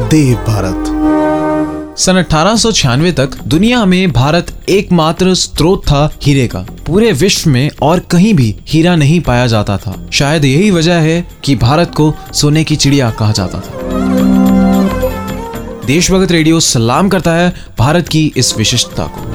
देव भारत। सन अठारह तक दुनिया में भारत एकमात्र स्रोत था हीरे का। पूरे विश्व में और कहीं भी हीरा नहीं पाया जाता था। शायद यही वजह है कि भारत को सोने की चिड़िया कहा जाता था। देशभगत रेडियो सलाम करता है भारत की इस विशिष्टता को।